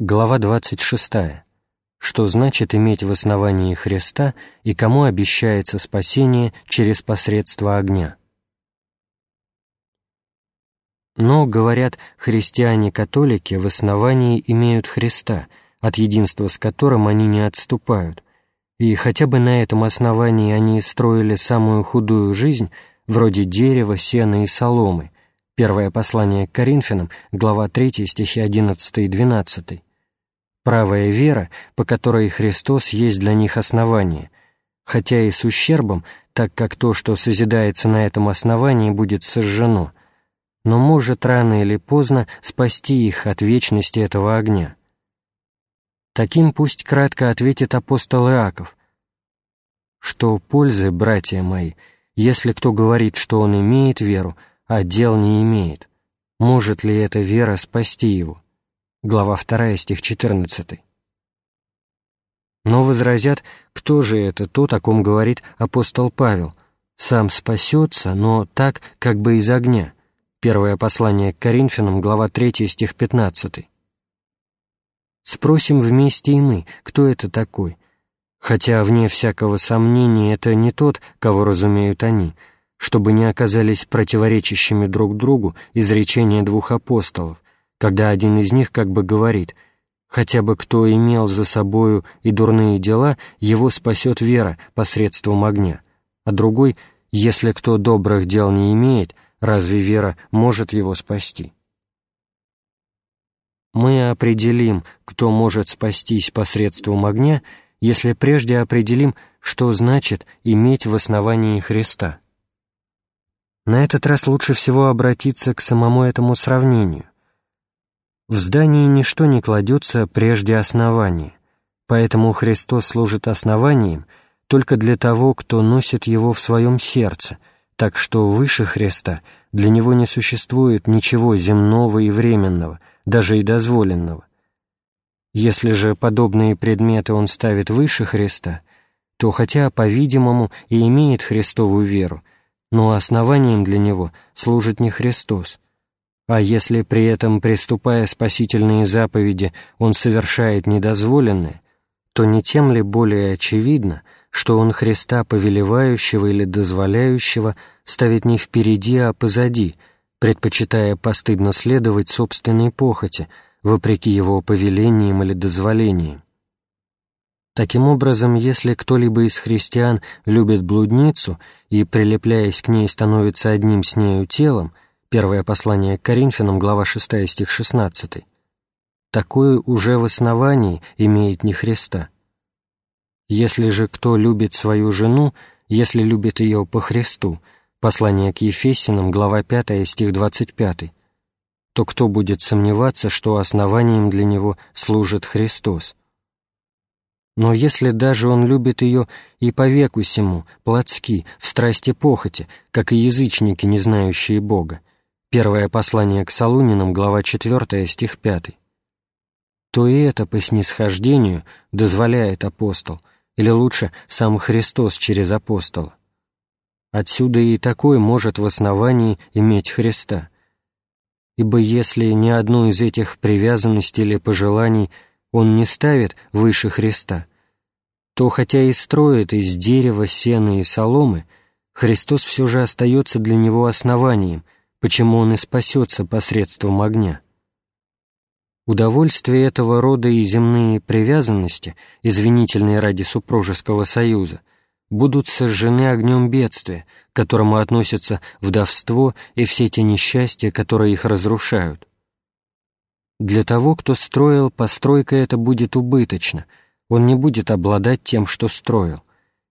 Глава 26. Что значит иметь в основании Христа и кому обещается спасение через посредство огня? Но, говорят, христиане-католики в основании имеют Христа, от единства с которым они не отступают, и хотя бы на этом основании они строили самую худую жизнь, вроде дерева, сена и соломы, Первое послание к Коринфянам, глава 3, стихи 11 и 12. Правая вера, по которой Христос есть для них основание, хотя и с ущербом, так как то, что созидается на этом основании, будет сожжено, но может рано или поздно спасти их от вечности этого огня. Таким пусть кратко ответит апостол Иаков, что пользы, братья мои, если кто говорит, что он имеет веру, а дел не имеет, может ли эта вера спасти его? Глава 2, стих 14. Но возразят, кто же это тот, о ком говорит апостол Павел? Сам спасется, но так, как бы из огня. Первое послание к Коринфянам, глава 3, стих 15. Спросим вместе и мы, кто это такой? Хотя, вне всякого сомнения, это не тот, кого разумеют они — чтобы не оказались противоречащими друг другу изречения двух апостолов, когда один из них как бы говорит «хотя бы кто имел за собою и дурные дела, его спасет вера посредством огня», а другой «если кто добрых дел не имеет, разве вера может его спасти?» Мы определим, кто может спастись посредством огня, если прежде определим, что значит иметь в основании Христа – на этот раз лучше всего обратиться к самому этому сравнению. В здании ничто не кладется прежде основания, поэтому Христос служит основанием только для того, кто носит его в своем сердце, так что выше Христа для него не существует ничего земного и временного, даже и дозволенного. Если же подобные предметы он ставит выше Христа, то хотя, по-видимому, и имеет Христовую веру, но основанием для него служит не Христос. А если при этом, приступая спасительные заповеди, он совершает недозволенное, то не тем ли более очевидно, что он Христа повелевающего или дозволяющего ставит не впереди, а позади, предпочитая постыдно следовать собственной похоти, вопреки его повелениям или дозволениям. Таким образом, если кто-либо из христиан любит блудницу и, прилепляясь к ней, становится одним с нею телом, первое послание к Коринфянам, глава 6, стих 16, такое уже в основании имеет не Христа. Если же кто любит свою жену, если любит ее по Христу, послание к Ефесянам, глава 5, стих 25, то кто будет сомневаться, что основанием для него служит Христос? Но если даже он любит ее и по веку сему, плотски, в страсти похоти, как и язычники, не знающие Бога, первое послание к Солунинам, глава 4, стих 5, то и это по снисхождению дозволяет апостол, или лучше сам Христос через апостола. Отсюда и такой может в основании иметь Христа. Ибо если ни одну из этих привязанностей или пожеланий – он не ставит выше Христа, то хотя и строит из дерева, сена и соломы, Христос все же остается для него основанием, почему он и спасется посредством огня. Удовольствие этого рода и земные привязанности, извинительные ради супружеского союза, будут сожжены огнем бедствия, к которому относятся вдовство и все те несчастья, которые их разрушают. Для того, кто строил, постройка эта будет убыточна, он не будет обладать тем, что строил,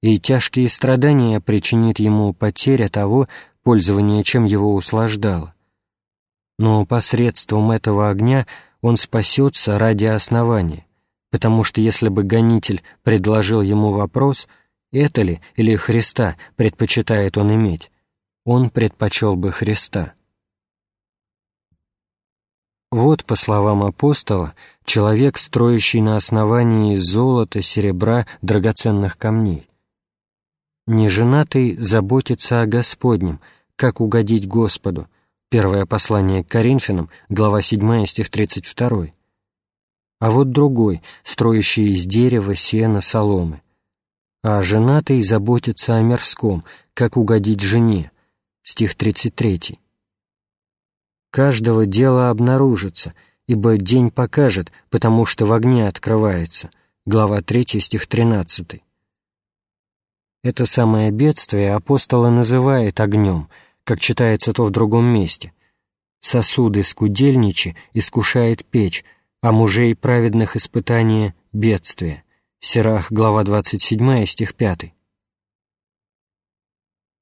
и тяжкие страдания причинит ему потеря того, пользование чем его услаждало. Но посредством этого огня он спасется ради основания, потому что если бы гонитель предложил ему вопрос, это ли или Христа предпочитает он иметь, он предпочел бы Христа. Вот, по словам апостола, человек, строящий на основании золота, серебра, драгоценных камней. Неженатый заботится о Господнем, как угодить Господу. Первое послание к Коринфянам, глава 7, стих 32. а вот другой, строящий из дерева, сена, соломы. А женатый заботится о мирском, как угодить жене. Стих 33. Каждого дело обнаружится, ибо день покажет, потому что в огне открывается. Глава 3, стих 13. Это самое бедствие апостола называет огнем, как читается то в другом месте. Сосуды скудельничи искушает печь, а мужей праведных испытания — бедствие. Сирах, глава 27, стих 5.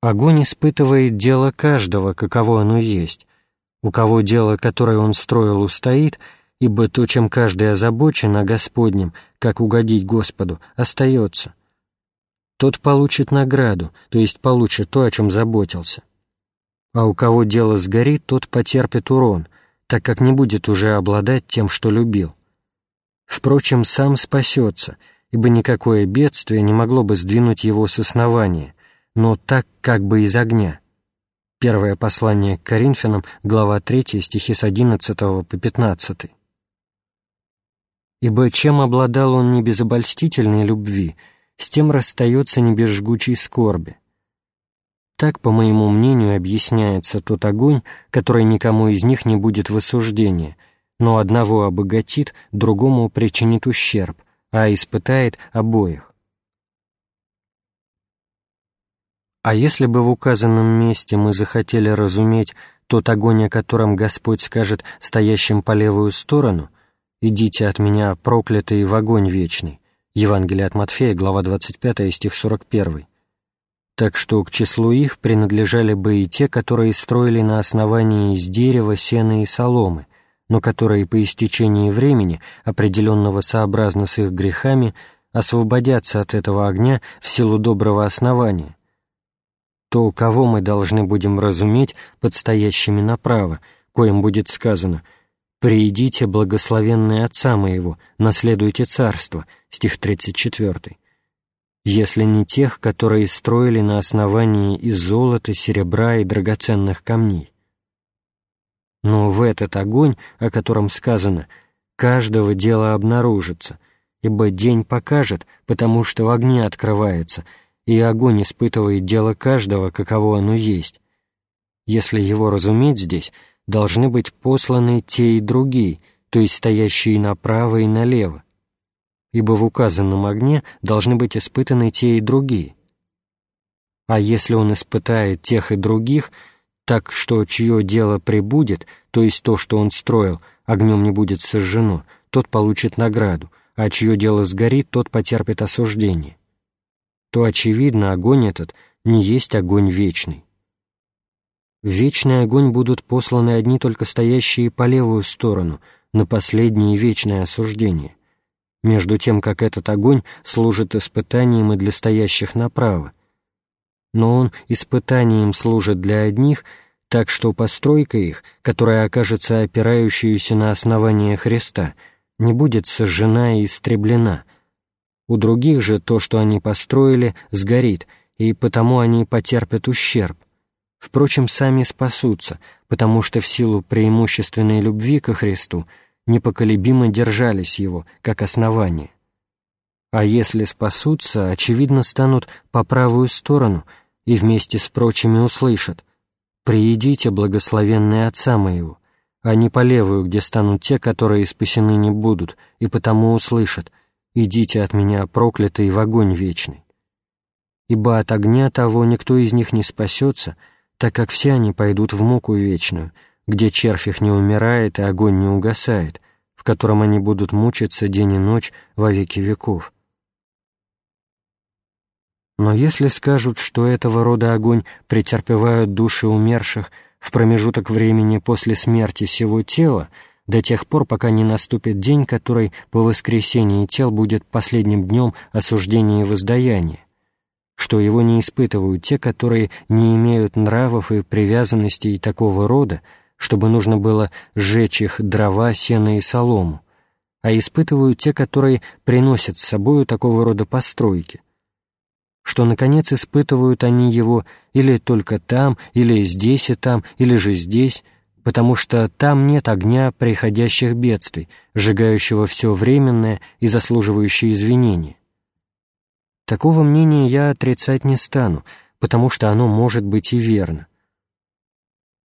Огонь испытывает дело каждого, каково оно есть. У кого дело, которое он строил, устоит, ибо то, чем каждый озабочен о Господнем, как угодить Господу, остается. Тот получит награду, то есть получит то, о чем заботился. А у кого дело сгорит, тот потерпит урон, так как не будет уже обладать тем, что любил. Впрочем, сам спасется, ибо никакое бедствие не могло бы сдвинуть его с основания, но так как бы из огня. Первое послание к Коринфянам, глава 3, стихи с 11 по 15. «Ибо чем обладал он не без обольстительной любви, с тем расстается не без жгучей скорби. Так, по моему мнению, объясняется тот огонь, который никому из них не будет в осуждении, но одного обогатит, другому причинит ущерб, а испытает обоих. А если бы в указанном месте мы захотели разуметь тот огонь, о котором Господь скажет стоящим по левую сторону, «Идите от меня, проклятые, в огонь вечный», Евангелие от Матфея, глава 25, стих 41, так что к числу их принадлежали бы и те, которые строили на основании из дерева, сена и соломы, но которые по истечении времени, определенного сообразно с их грехами, освободятся от этого огня в силу доброго основания. То, кого мы должны будем разуметь под стоящими направо, коим будет сказано «Приидите, благословенные Отца моего, наследуйте царство», стих 34 если не тех, которые строили на основании из золота, серебра и драгоценных камней. Но в этот огонь, о котором сказано, каждого дела обнаружится, ибо день покажет, потому что в огне открывается, и огонь испытывает дело каждого, каково оно есть. Если его разуметь здесь, должны быть посланы те и другие, то есть стоящие направо и налево, ибо в указанном огне должны быть испытаны те и другие. А если он испытает тех и других, так что чье дело прибудет, то есть то, что он строил, огнем не будет сожжено, тот получит награду, а чье дело сгорит, тот потерпит осуждение. То, очевидно, огонь этот не есть огонь вечный. В вечный огонь будут посланы одни только стоящие по левую сторону, на последнее вечное осуждение между тем как этот огонь служит испытанием и для стоящих направо. Но он испытанием служит для одних, так что постройка их, которая окажется опирающейся на основание Христа, не будет сожжена и истреблена. У других же то, что они построили, сгорит, и потому они потерпят ущерб. Впрочем, сами спасутся, потому что в силу преимущественной любви ко Христу – непоколебимо держались его, как основание. А если спасутся, очевидно, станут по правую сторону и вместе с прочими услышат «Приидите, благословенные Отца моего», а не по левую, где станут те, которые спасены не будут, и потому услышат «Идите от меня, проклятые, в огонь вечный». Ибо от огня того никто из них не спасется, так как все они пойдут в муку вечную — где червь их не умирает и огонь не угасает, в котором они будут мучиться день и ночь во веки веков. Но если скажут, что этого рода огонь претерпевают души умерших в промежуток времени после смерти сего тела, до тех пор, пока не наступит день, который по воскресении тел будет последним днем осуждения и воздаяния, что его не испытывают те, которые не имеют нравов и привязанностей такого рода, чтобы нужно было сжечь их дрова, сено и солому, а испытывают те, которые приносят с собою такого рода постройки, что, наконец, испытывают они его или только там, или здесь и там, или же здесь, потому что там нет огня приходящих бедствий, сжигающего все временное и заслуживающее извинения. Такого мнения я отрицать не стану, потому что оно может быть и верно.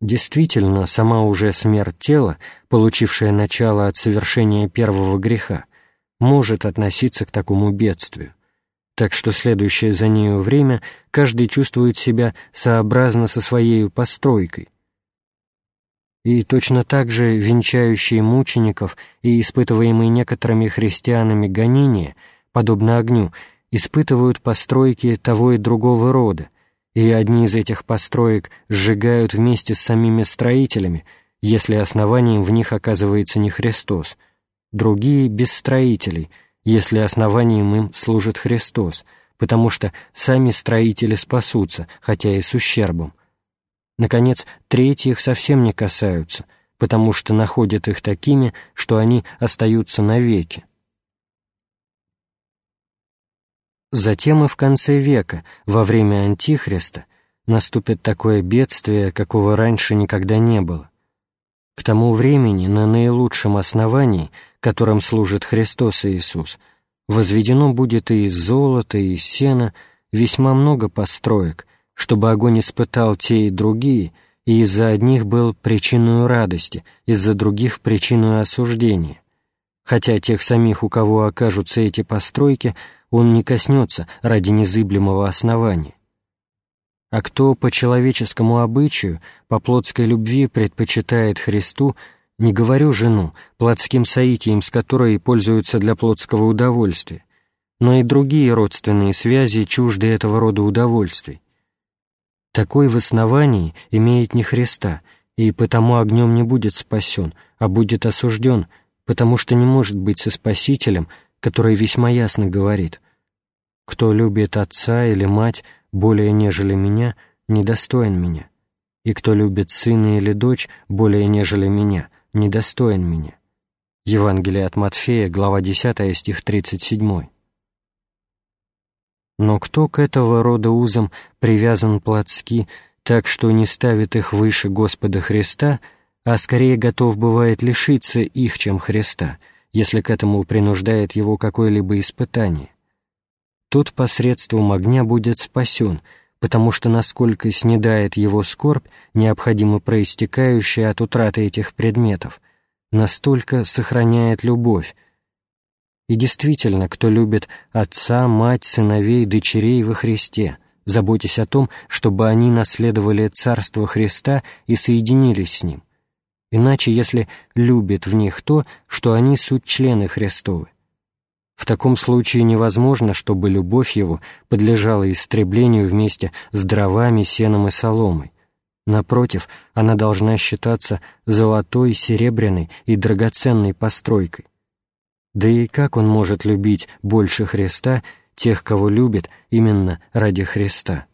Действительно, сама уже смерть тела, получившая начало от совершения первого греха, может относиться к такому бедствию, так что следующее за нею время каждый чувствует себя сообразно со своей постройкой, и точно так же венчающие мучеников и испытываемые некоторыми христианами гонения, подобно огню, испытывают постройки того и другого рода, и одни из этих построек сжигают вместе с самими строителями, если основанием в них оказывается не Христос, другие — без строителей, если основанием им служит Христос, потому что сами строители спасутся, хотя и с ущербом, Наконец, третьи их совсем не касаются, потому что находят их такими, что они остаются навеки. Затем и в конце века, во время Антихриста, наступит такое бедствие, какого раньше никогда не было. К тому времени на наилучшем основании, которым служит Христос Иисус, возведено будет и из золота, и из сена весьма много построек, чтобы огонь испытал те и другие, и из-за одних был причиной радости, из-за других — причиной осуждения. Хотя тех самих, у кого окажутся эти постройки, он не коснется ради незыблемого основания. А кто по человеческому обычаю, по плотской любви предпочитает Христу, не говорю жену, плотским соитием, с которой пользуются для плотского удовольствия, но и другие родственные связи чужды этого рода удовольствий, такой в основании имеет не Христа, и потому огнем не будет спасен, а будет осужден, потому что не может быть со Спасителем, который весьма ясно говорит «Кто любит отца или мать более нежели меня, недостоин меня, и кто любит сына или дочь более нежели меня, недостоин меня». Евангелие от Матфея, глава 10, стих 37. Но кто к этого рода узам привязан плотски, так что не ставит их выше Господа Христа, а скорее готов бывает лишиться их, чем Христа, если к этому принуждает его какое-либо испытание, тот посредством огня будет спасен, потому что насколько снедает его скорбь, необходимо проистекающая от утраты этих предметов, настолько сохраняет любовь, и действительно, кто любит отца, мать, сыновей, дочерей во Христе, заботясь о том, чтобы они наследовали Царство Христа и соединились с Ним. Иначе, если любит в них то, что они суть члены Христовы. В таком случае невозможно, чтобы любовь его подлежала истреблению вместе с дровами, сеном и соломой. Напротив, она должна считаться золотой, серебряной и драгоценной постройкой. Да и как он может любить больше Христа тех, кого любит именно ради Христа?